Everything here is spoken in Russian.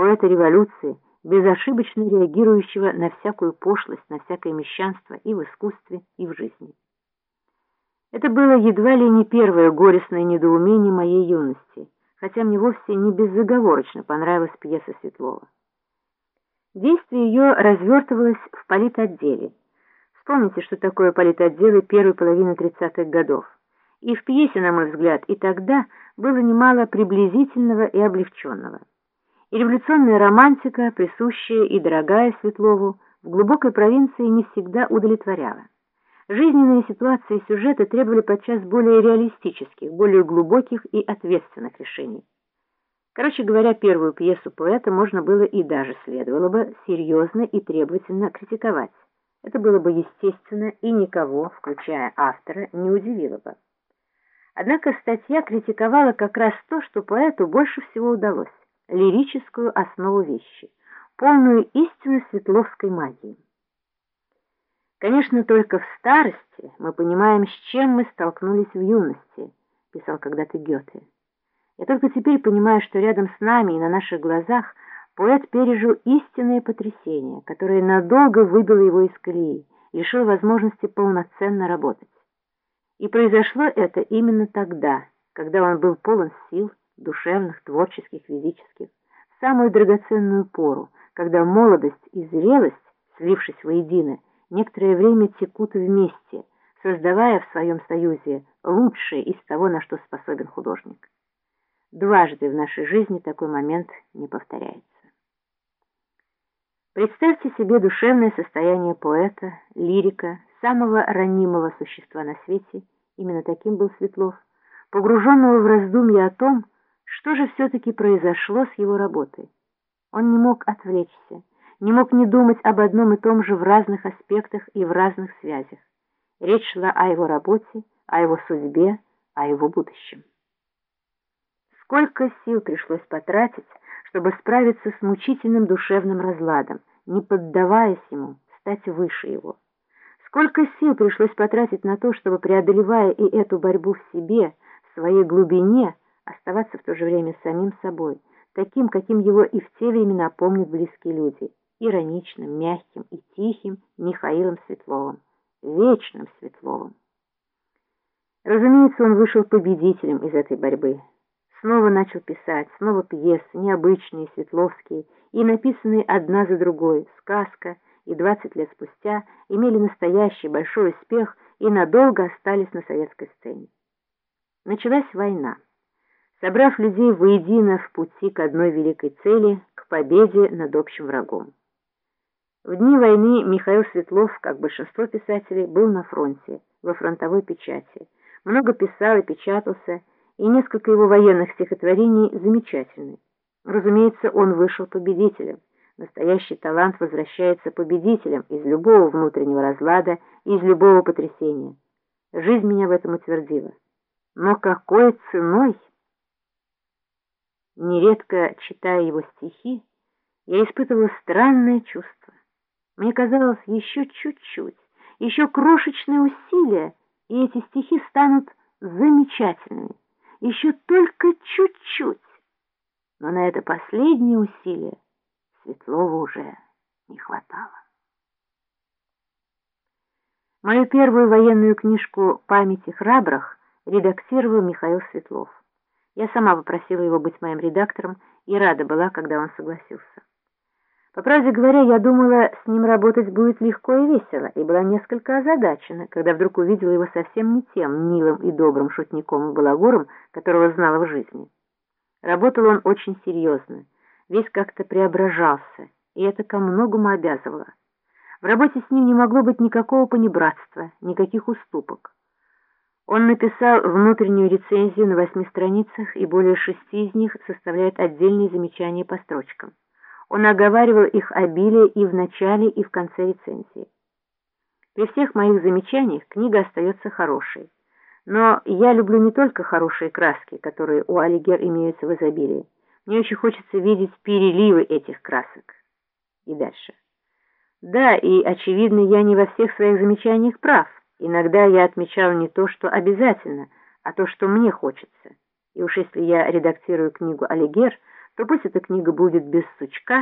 поэта революции, безошибочно реагирующего на всякую пошлость, на всякое мещанство и в искусстве, и в жизни. Это было едва ли не первое горестное недоумение моей юности, хотя мне вовсе не безоговорочно понравилась пьеса Светлова. Действие ее развертывалось в политотделе. Вспомните, что такое политотделы первой половины 30-х годов. И в пьесе, на мой взгляд, и тогда было немало приблизительного и облегченного. И революционная романтика, присущая и дорогая Светлову, в глубокой провинции не всегда удовлетворяла. Жизненные ситуации и сюжеты требовали подчас более реалистических, более глубоких и ответственных решений. Короче говоря, первую пьесу поэта можно было и даже следовало бы серьезно и требовательно критиковать. Это было бы естественно и никого, включая автора, не удивило бы. Однако статья критиковала как раз то, что поэту больше всего удалось – лирическую основу вещи, полную истину светловской магии. Конечно, только в старости мы понимаем, с чем мы столкнулись в юности, писал когда-то Гёте. Я только теперь понимаю, что рядом с нами и на наших глазах поэт пережил истинное потрясение, которое надолго выбило его из колеи, лишило возможности полноценно работать. И произошло это именно тогда, когда он был полон сил, душевных, творческих, физических, в самую драгоценную пору, когда молодость и зрелость, слившись воедино, некоторое время текут вместе, создавая в своем союзе лучшее из того, на что способен художник. Дважды в нашей жизни такой момент не повторяется. Представьте себе душевное состояние поэта, лирика, самого ранимого существа на свете, именно таким был Светлов, погруженного в раздумья о том, что же все-таки произошло с его работой. Он не мог отвлечься, не мог не думать об одном и том же в разных аспектах и в разных связях. Речь шла о его работе, о его судьбе, о его будущем. Сколько сил пришлось потратить, чтобы справиться с мучительным душевным разладом, не поддаваясь ему, стать выше его. Сколько сил пришлось потратить на то, чтобы, преодолевая и эту борьбу в себе, в своей глубине, оставаться в то же время самим собой, таким, каким его и в те времена помнят близкие люди, ироничным, мягким и тихим Михаилом Светловым, вечным Светловым. Разумеется, он вышел победителем из этой борьбы. Снова начал писать, снова пьесы, необычные, светловские, и написанные одна за другой, сказка — и 20 лет спустя имели настоящий большой успех и надолго остались на советской сцене. Началась война. Собрав людей воедино в пути к одной великой цели, к победе над общим врагом. В дни войны Михаил Светлов, как большинство писателей, был на фронте, во фронтовой печати. Много писал и печатался, и несколько его военных стихотворений замечательны. Разумеется, он вышел победителем. Настоящий талант возвращается победителем из любого внутреннего разлада, из любого потрясения. Жизнь меня в этом утвердила. Но какой ценой? Нередко, читая его стихи, я испытывала странное чувство. Мне казалось, еще чуть-чуть, еще крошечное усилие, и эти стихи станут замечательными. Еще только чуть-чуть. Но на это последнее усилие Светлова уже не хватало. Мою первую военную книжку «Памяти храбрых» редактировал Михаил Светлов. Я сама попросила его быть моим редактором и рада была, когда он согласился. По правде говоря, я думала, с ним работать будет легко и весело, и была несколько озадачена, когда вдруг увидела его совсем не тем милым и добрым шутником и балагуром, которого знала в жизни. Работал он очень серьезно, весь как-то преображался, и это ко многому обязывало. В работе с ним не могло быть никакого понебратства, никаких уступок. Он написал внутреннюю рецензию на восьми страницах, и более шести из них составляют отдельные замечания по строчкам. Он оговаривал их обилие и в начале, и в конце рецензии. При всех моих замечаниях книга остается хорошей. Но я люблю не только хорошие краски, которые у Алигер имеются в изобилии. Мне очень хочется видеть переливы этих красок. И дальше. Да, и, очевидно, я не во всех своих замечаниях прав. Иногда я отмечал не то, что обязательно, а то, что мне хочется. И уж если я редактирую книгу «Алигер», что пусть эта книга будет без сучка,